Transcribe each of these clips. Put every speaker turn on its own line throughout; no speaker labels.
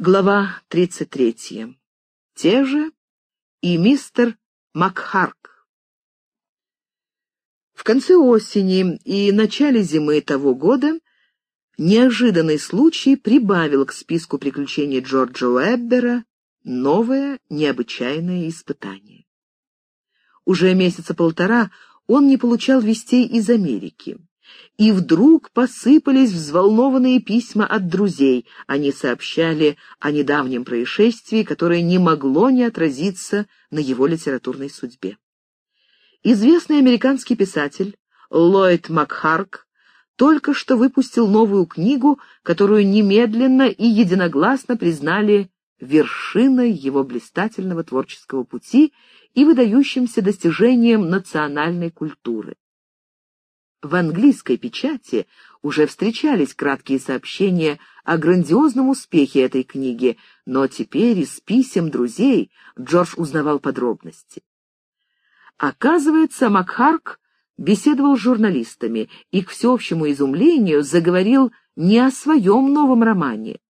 Глава 33. Те же и мистер Макхарк. В конце осени и начале зимы того года неожиданный случай прибавил к списку приключений Джорджа Уэббера новое необычайное испытание. Уже месяца полтора он не получал вестей из Америки. И вдруг посыпались взволнованные письма от друзей. Они сообщали о недавнем происшествии, которое не могло не отразиться на его литературной судьбе. Известный американский писатель Ллойд Макхарк только что выпустил новую книгу, которую немедленно и единогласно признали вершиной его блистательного творческого пути и выдающимся достижением национальной культуры. В английской печати уже встречались краткие сообщения о грандиозном успехе этой книги, но теперь из писем друзей Джордж узнавал подробности. Оказывается, Макхарк беседовал с журналистами и, к всеобщему изумлению, заговорил не о своем новом романе,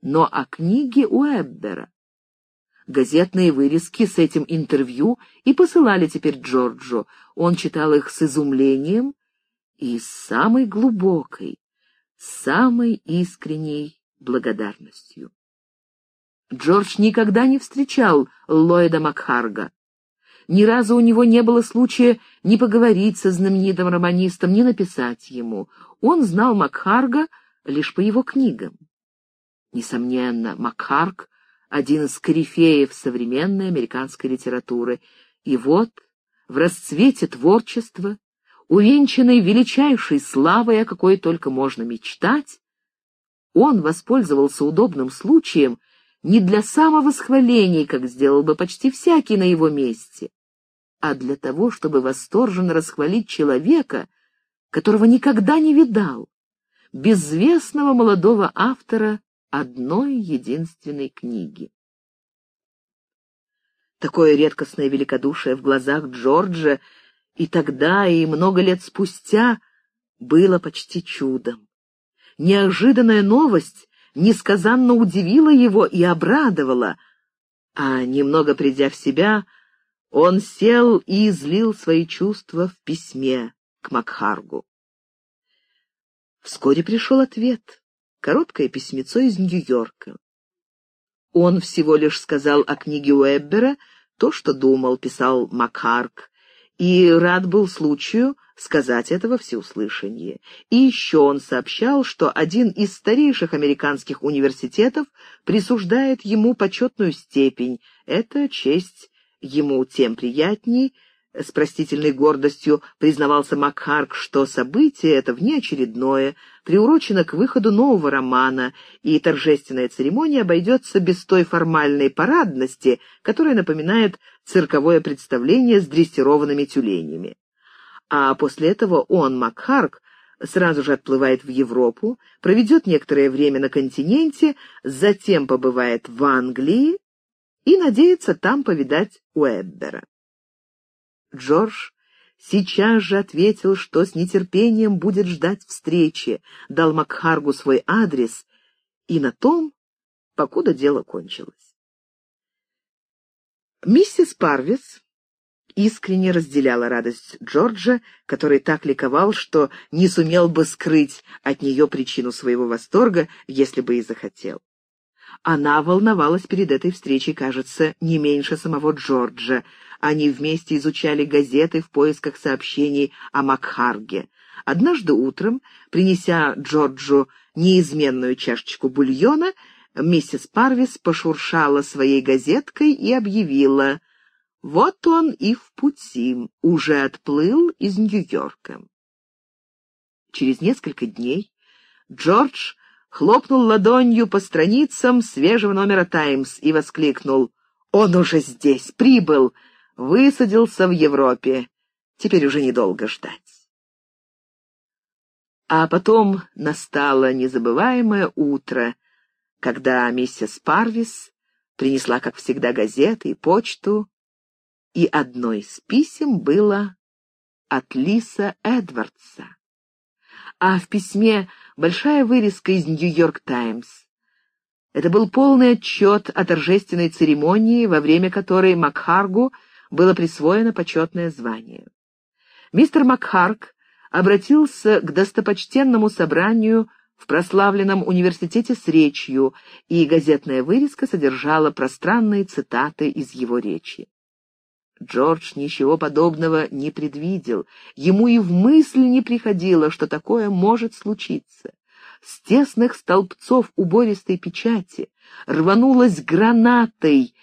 но о книге Уэббера. Газетные вырезки с этим интервью и посылали теперь Джорджу. Он читал их с изумлением и самой глубокой, самой искренней благодарностью. Джордж никогда не встречал Ллойда Макхарга. Ни разу у него не было случая ни поговорить со знаменитым романистом, ни написать ему. Он знал Макхарга лишь по его книгам. Несомненно, Макхарг — один из корифеев современной американской литературы, и вот в расцвете творчества увенчанный величайшей славой, о какой только можно мечтать, он воспользовался удобным случаем не для самовосхваления, как сделал бы почти всякий на его месте, а для того, чтобы восторженно расхвалить человека, которого никогда не видал, безвестного молодого автора одной единственной книги. Такое редкостное великодушие в глазах Джорджа и тогда, и много лет спустя было почти чудом. Неожиданная новость несказанно удивила его и обрадовала, а, немного придя в себя, он сел и излил свои чувства в письме к Макхаргу. Вскоре пришел ответ, короткое письмецо из Нью-Йорка. Он всего лишь сказал о книге Уэббера то, что думал, писал Макхарг, и рад был случаю сказать это во всеуслышание. И еще он сообщал, что один из старейших американских университетов присуждает ему почетную степень. Это честь ему тем приятней, с простительной гордостью признавался Макхарк, что событие это внеочередное, приурочено к выходу нового романа, и торжественная церемония обойдется без той формальной парадности, которая напоминает цирковое представление с дрессированными тюленями. А после этого он, Макхарк, сразу же отплывает в Европу, проведет некоторое время на континенте, затем побывает в Англии и надеется там повидать Уэббера. Джордж сейчас же ответил, что с нетерпением будет ждать встречи, дал Макхаргу свой адрес, и на том, покуда дело кончилось. Миссис Парвис искренне разделяла радость Джорджа, который так ликовал, что не сумел бы скрыть от нее причину своего восторга, если бы и захотел. Она волновалась перед этой встречей, кажется, не меньше самого Джорджа. Они вместе изучали газеты в поисках сообщений о Макхарге. Однажды утром, принеся Джорджу неизменную чашечку бульона, миссис Парвис пошуршала своей газеткой и объявила «Вот он и в пути, уже отплыл из Нью-Йорка». Через несколько дней Джордж хлопнул ладонью по страницам свежего номера «Таймс» и воскликнул. «Он уже здесь, прибыл, высадился в Европе, теперь уже недолго ждать». А потом настало незабываемое утро, когда миссис Парвис принесла, как всегда, газеты и почту, и одно из писем было от Лиса Эдвардса. А в письме большая вырезка из «Нью-Йорк Таймс». Это был полный отчет о торжественной церемонии, во время которой Макхаргу было присвоено почетное звание. Мистер Макхарг обратился к достопочтенному собранию в прославленном университете с речью, и газетная вырезка содержала пространные цитаты из его речи. Джордж ничего подобного не предвидел, ему и в мысль не приходило, что такое может случиться. С тесных столбцов убористой печати рванулась гранатой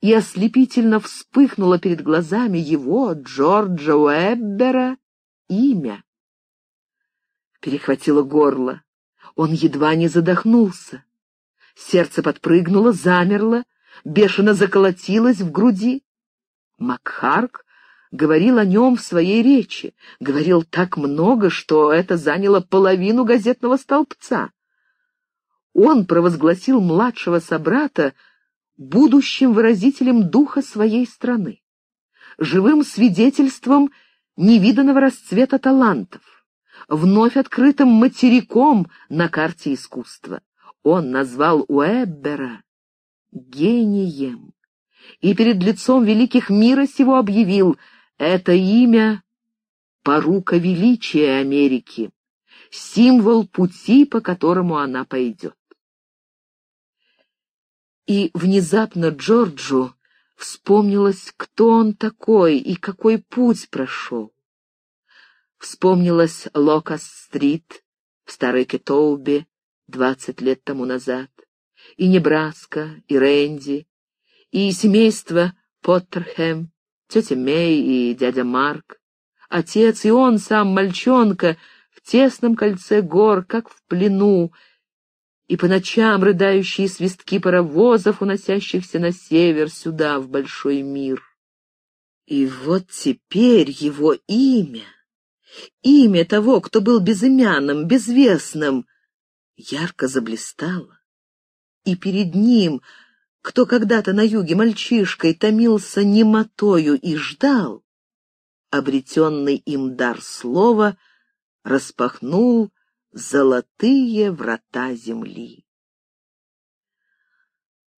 и ослепительно вспыхнуло перед глазами его, Джорджа Уэббера, имя. Перехватило горло. Он едва не задохнулся. Сердце подпрыгнуло, замерло, бешено заколотилось в груди. Макхарк говорил о нем в своей речи, говорил так много, что это заняло половину газетного столбца. Он провозгласил младшего собрата будущим выразителем духа своей страны, живым свидетельством невиданного расцвета талантов, вновь открытым материком на карте искусства. Он назвал Уэббера гением и перед лицом великих мира сего объявил «Это имя — порука величия Америки, символ пути, по которому она пойдет». И внезапно Джорджу вспомнилось, кто он такой и какой путь прошел. Вспомнилась Локас-стрит в Старой Кетоубе двадцать лет тому назад, и Небраска, и Рэнди, и семейство Поттерхэм, тетя Мэй и дядя Марк, отец и он сам, мальчонка, в тесном кольце гор, как в плену, и по ночам рыдающие свистки паровозов, уносящихся на север, сюда, в большой мир. И вот теперь его имя, имя того, кто был безымянным, безвестным, ярко заблистало. И перед ним, кто когда-то на юге мальчишкой томился немотою и ждал, обретенный им дар слова распахнул золотые врата земли.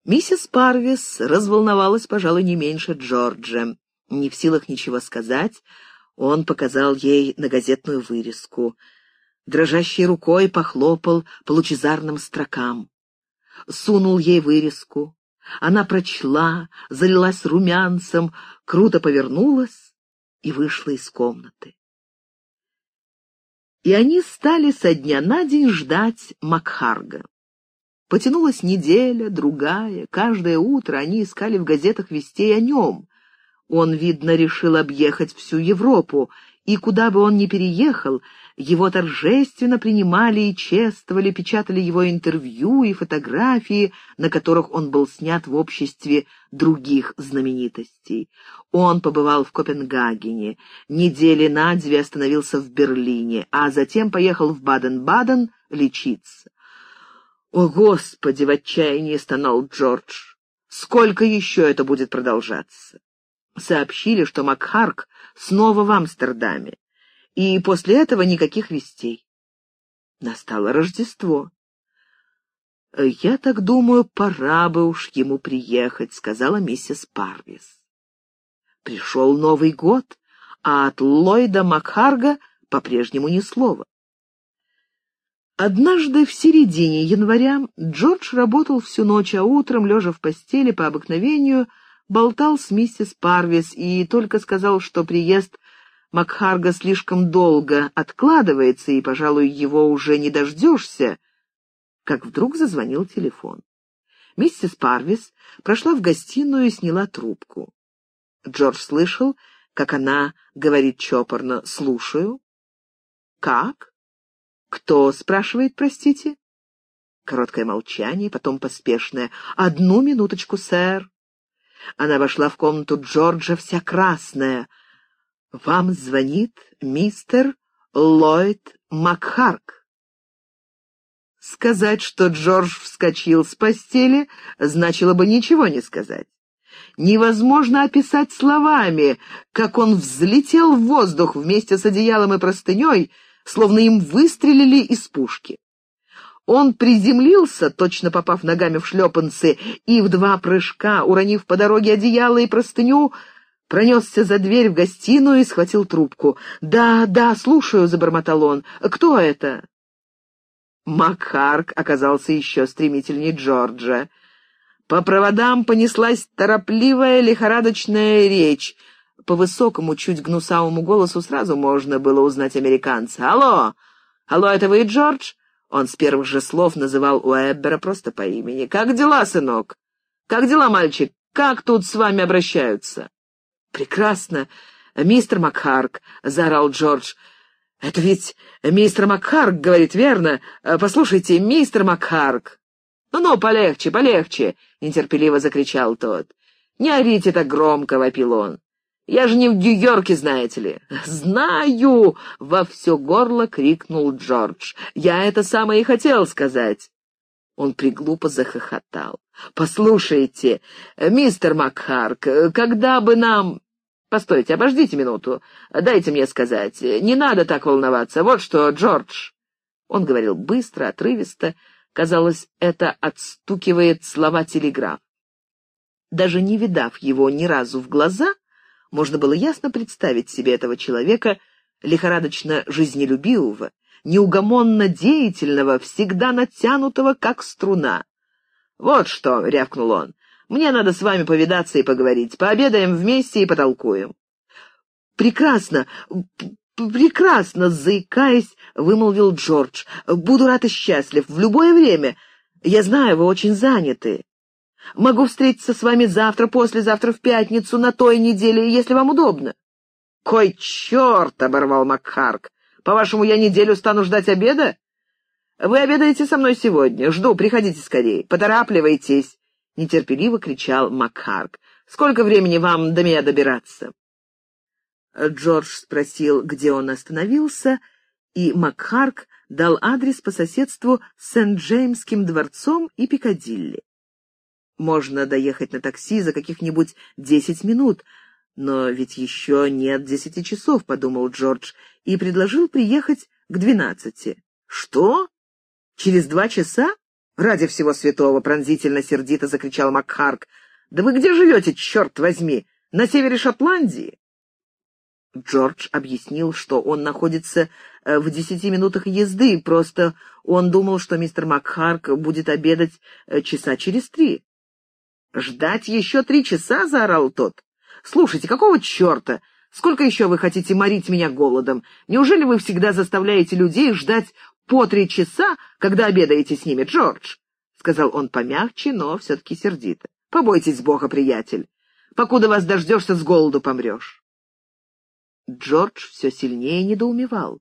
Миссис Парвис разволновалась, пожалуй, не меньше Джорджа. Не в силах ничего сказать, он показал ей на газетную вырезку. Дрожащей рукой похлопал по лучезарным строкам. Сунул ей вырезку. Она прочла, залилась румянцем, круто повернулась и вышла из комнаты и они стали со дня на день ждать Макхарга. Потянулась неделя, другая, каждое утро они искали в газетах вестей о нем. Он, видно, решил объехать всю Европу, и куда бы он ни переехал, его торжественно принимали и чествовали, печатали его интервью и фотографии, на которых он был снят в обществе других знаменитостей. Он побывал в Копенгагене, недели на две остановился в Берлине, а затем поехал в Баден-Баден лечиться. «О, Господи!» — в отчаянии стонал Джордж. «Сколько еще это будет продолжаться?» Сообщили, что Макхарк снова в Амстердаме, и после этого никаких вестей. Настало Рождество. «Я так думаю, пора бы уж ему приехать», — сказала миссис Парвис. Пришел Новый год, а от Ллойда Макхарга по-прежнему ни слова. Однажды в середине января Джордж работал всю ночь, а утром, лежа в постели по обыкновению, болтал с миссис Парвис и только сказал, что приезд Макхарга слишком долго откладывается, и, пожалуй, его уже не дождешься, как вдруг зазвонил телефон. Миссис Парвис прошла в гостиную и сняла трубку. Джордж слышал, как она говорит чопорно «слушаю». «Как? Кто?» — спрашивает, простите. Короткое молчание, потом поспешное. «Одну минуточку, сэр». Она вошла в комнату Джорджа вся красная. «Вам звонит мистер Ллойд Макхарк». Сказать, что Джордж вскочил с постели, значило бы ничего не сказать. Невозможно описать словами, как он взлетел в воздух вместе с одеялом и простыней, словно им выстрелили из пушки. Он приземлился, точно попав ногами в шлепанцы, и в два прыжка, уронив по дороге одеяло и простыню, пронесся за дверь в гостиную и схватил трубку. «Да, да, слушаю», — забормотал он. «Кто это?» Макхарк оказался еще стремительнее Джорджа. По проводам понеслась торопливая лихорадочная речь. По высокому, чуть гнусавому голосу сразу можно было узнать американца. «Алло! Алло, это вы, Джордж?» Он с первых же слов называл Уэббера просто по имени. «Как дела, сынок? Как дела, мальчик? Как тут с вами обращаются?» «Прекрасно, мистер Макхарк», — заорал Джордж. «Это ведь мистер Макхарк говорит верно. Послушайте, мистер Макхарк». «Ну-ну, полегче, полегче», — нетерпеливо закричал тот. «Не орите так громко», — вопил он. Я же не в Нью-Йорке, знаете ли». «Знаю!» — во все горло крикнул Джордж. «Я это самое и хотел сказать». Он приглупо захохотал. «Послушайте, мистер Макхарк, когда бы нам...» «Постойте, обождите минуту. Дайте мне сказать. Не надо так волноваться. Вот что, Джордж...» Он говорил быстро, отрывисто. Казалось, это отстукивает слова телеграф. Даже не видав его ни разу в глаза, можно было ясно представить себе этого человека, лихорадочно жизнелюбивого, неугомонно деятельного, всегда натянутого, как струна. «Вот что», — рявкнул он, — «мне надо с вами повидаться и поговорить. Пообедаем вместе и потолкуем». «Прекрасно, прекрасно», — заикаясь, вымолвил Джордж. «Буду рад и счастлив в любое время. Я знаю, вы очень заняты». Могу встретиться с вами завтра, послезавтра, в пятницу, на той неделе, если вам удобно». «Кой черт!» — оборвал Макхарк. «По-вашему, я неделю стану ждать обеда?» «Вы обедаете со мной сегодня. Жду, приходите скорее. Поторапливайтесь!» — нетерпеливо кричал Макхарк. «Сколько времени вам до меня добираться?» Джордж спросил, где он остановился, и Макхарк дал адрес по соседству с Сент-Джеймским дворцом и Пикадилли. Можно доехать на такси за каких-нибудь десять минут, но ведь еще нет десяти часов, — подумал Джордж, и предложил приехать к двенадцати. Что? Через два часа? Ради всего святого, — пронзительно-сердито закричал Макхарк. Да вы где живете, черт возьми? На севере Шотландии? Джордж объяснил, что он находится э, в десяти минутах езды, просто он думал, что мистер Макхарк будет обедать э, часа через три. «Ждать еще три часа?» — заорал тот. «Слушайте, какого черта? Сколько еще вы хотите морить меня голодом? Неужели вы всегда заставляете людей ждать по три часа, когда обедаете с ними, Джордж?» — сказал он помягче, но все-таки сердито. «Побойтесь Бога, приятель. Покуда вас дождешься, с голоду помрешь». Джордж все сильнее недоумевал.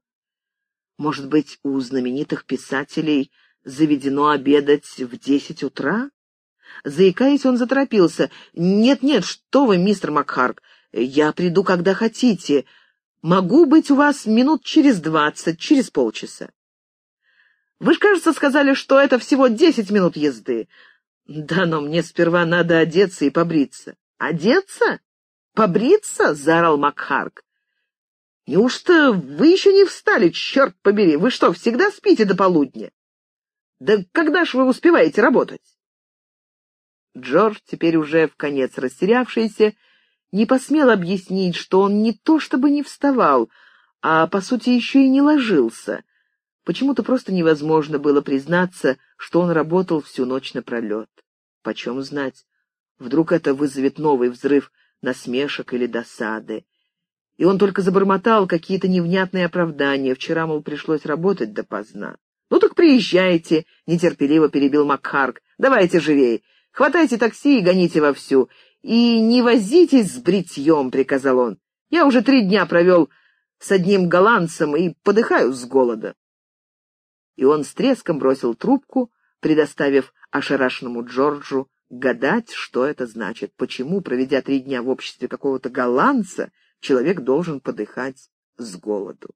Может быть, у знаменитых писателей заведено обедать в десять утра? Заикаясь, он заторопился. «Нет-нет, что вы, мистер Макхарк, я приду, когда хотите. Могу быть у вас минут через двадцать, через полчаса». «Вы ж, кажется, сказали, что это всего десять минут езды». «Да, но мне сперва надо одеться и побриться». «Одеться? Побриться?» — заорал Макхарк. «Неужто вы еще не встали, черт побери? Вы что, всегда спите до полудня?» «Да когда ж вы успеваете работать?» Джордж, теперь уже в конец растерявшийся, не посмел объяснить, что он не то чтобы не вставал, а, по сути, еще и не ложился. Почему-то просто невозможно было признаться, что он работал всю ночь напролет. Почем знать? Вдруг это вызовет новый взрыв насмешек или досады. И он только забормотал какие-то невнятные оправдания. Вчера, мол, пришлось работать допоздна. «Ну так приезжайте», — нетерпеливо перебил Макхарк. «Давайте живей. Хватайте такси и гоните вовсю. И не возитесь с бритьем, — приказал он. Я уже три дня провел с одним голландцем и подыхаю с голода. И он с треском бросил трубку, предоставив ошарашенному Джорджу гадать, что это значит, почему, проведя три дня в обществе какого-то голландца, человек должен подыхать с голоду.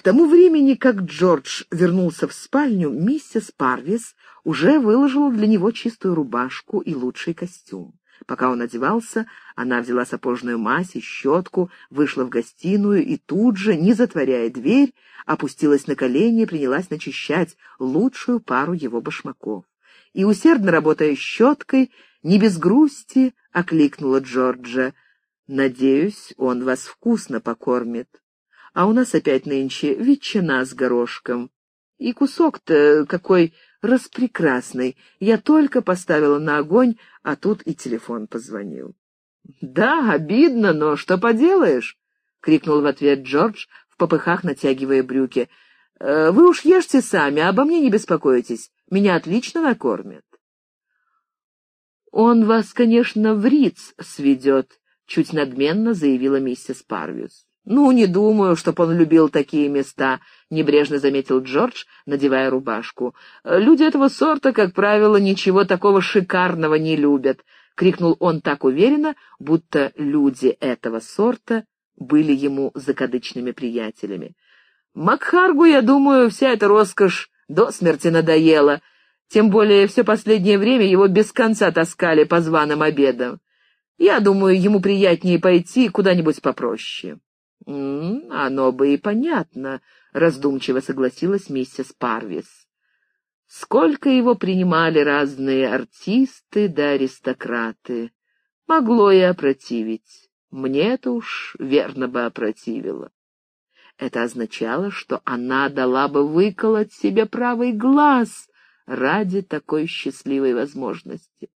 К тому времени, как Джордж вернулся в спальню, миссис Парвис уже выложила для него чистую рубашку и лучший костюм. Пока он одевался, она взяла сапожную мазь и щетку, вышла в гостиную и тут же, не затворяя дверь, опустилась на колени и принялась начищать лучшую пару его башмаков. И, усердно работая щеткой, не без грусти окликнула Джорджа. «Надеюсь, он вас вкусно покормит. А у нас опять нынче ветчина с горошком. И кусок-то какой распрекрасный. Я только поставила на огонь, а тут и телефон позвонил. «Да, обидно, но что поделаешь?» — крикнул в ответ Джордж, в попыхах натягивая брюки. «Э, «Вы уж ешьте сами, обо мне не беспокойтесь. Меня отлично накормят». «Он вас, конечно, в Риц сведет», — чуть надменно заявила миссис Парвиус. «Ну, не думаю, чтоб он любил такие места», — небрежно заметил Джордж, надевая рубашку. «Люди этого сорта, как правило, ничего такого шикарного не любят», — крикнул он так уверенно, будто люди этого сорта были ему закадычными приятелями. «Макхаргу, я думаю, вся эта роскошь до смерти надоела, тем более все последнее время его без конца таскали по званым обедам. Я думаю, ему приятнее пойти куда-нибудь попроще». «Оно бы и понятно», — раздумчиво согласилась миссис Парвис. «Сколько его принимали разные артисты да аристократы. Могло и опротивить. Мне это уж верно бы опротивило». Это означало, что она дала бы выколоть себе правый глаз ради такой счастливой возможности.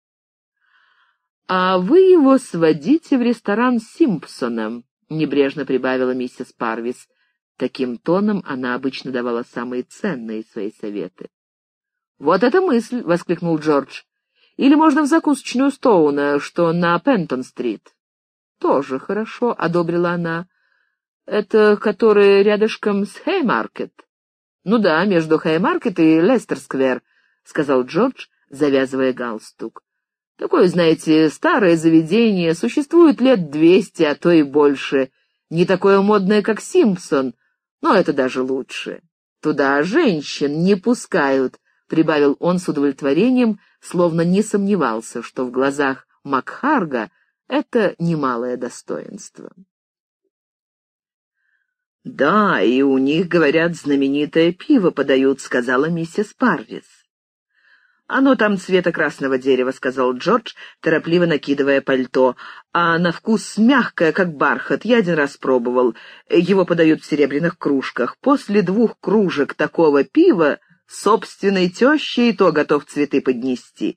«А вы его сводите в ресторан Симпсона», — небрежно прибавила миссис Парвис. Таким тоном она обычно давала самые ценные свои советы. «Вот эта мысль!» — воскликнул Джордж. «Или можно в закусочную Стоуна, что на Пентон-стрит». «Тоже хорошо», — одобрила она. «Это который рядышком с Хеймаркет?» «Ну да, между Хеймаркет и Лестер-сквер», — сказал Джордж, завязывая галстук. Такое, знаете, старое заведение, существует лет двести, а то и больше. Не такое модное, как Симпсон, но это даже лучше. Туда женщин не пускают, — прибавил он с удовлетворением, словно не сомневался, что в глазах Макхарга это немалое достоинство. «Да, и у них, говорят, знаменитое пиво подают», — сказала миссис Парвис. «Оно там цвета красного дерева», — сказал Джордж, торопливо накидывая пальто. «А на вкус мягкое, как бархат. Я один раз пробовал. Его подают в серебряных кружках. После двух кружек такого пива собственной теще и то готов цветы поднести».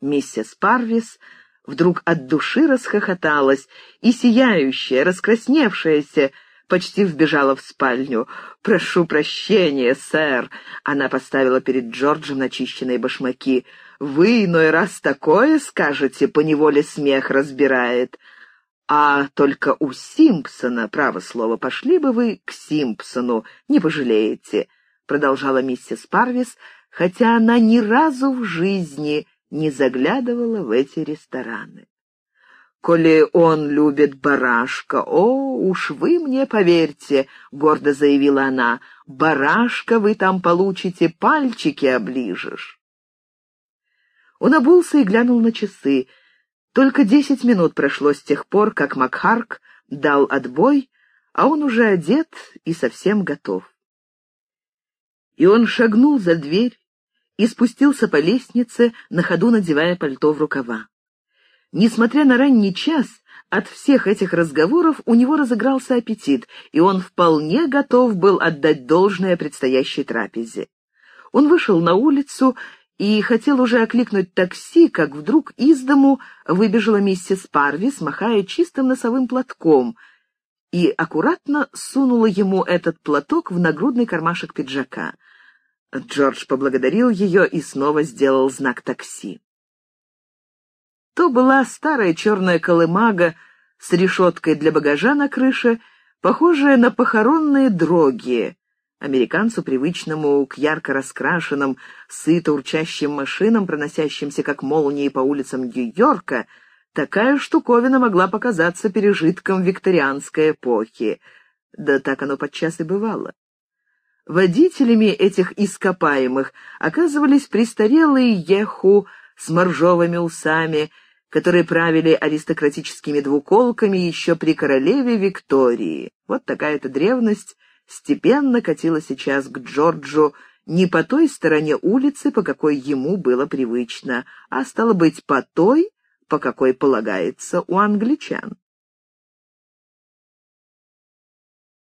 Миссис Парвис вдруг от души расхохоталась, и сияющая, раскрасневшаяся, почти вбежала в спальню. «Прошу прощения, сэр!» Она поставила перед Джорджем начищенные башмаки. «Вы иной раз такое скажете, поневоле смех разбирает. А только у Симпсона, право слово, пошли бы вы к Симпсону, не пожалеете», — продолжала миссис Парвис, хотя она ни разу в жизни не заглядывала в эти рестораны коли он любит барашка. О, уж вы мне поверьте, — гордо заявила она, — барашка вы там получите, пальчики оближешь. Он обулся и глянул на часы. Только десять минут прошло с тех пор, как Макхарк дал отбой, а он уже одет и совсем готов. И он шагнул за дверь и спустился по лестнице, на ходу надевая пальто в рукава. Несмотря на ранний час, от всех этих разговоров у него разыгрался аппетит, и он вполне готов был отдать должное предстоящей трапезе. Он вышел на улицу и хотел уже окликнуть такси, как вдруг из дому выбежала миссис Парвис, махая чистым носовым платком, и аккуратно сунула ему этот платок в нагрудный кармашек пиджака. Джордж поблагодарил ее и снова сделал знак такси. То была старая черная колымага с решеткой для багажа на крыше, похожая на похоронные дроги. Американцу, привычному к ярко раскрашенным, сыто урчащим машинам, проносящимся как молнии по улицам Нью-Йорка, такая штуковина могла показаться пережитком викторианской эпохи. Да так оно подчас и бывало. Водителями этих ископаемых оказывались престарелые еху с моржовыми усами, которые правили аристократическими двуколками еще при королеве Виктории. Вот такая-то древность степенно катила сейчас к Джорджу не по той стороне улицы, по какой ему было привычно, а стало быть, по той, по какой полагается у англичан.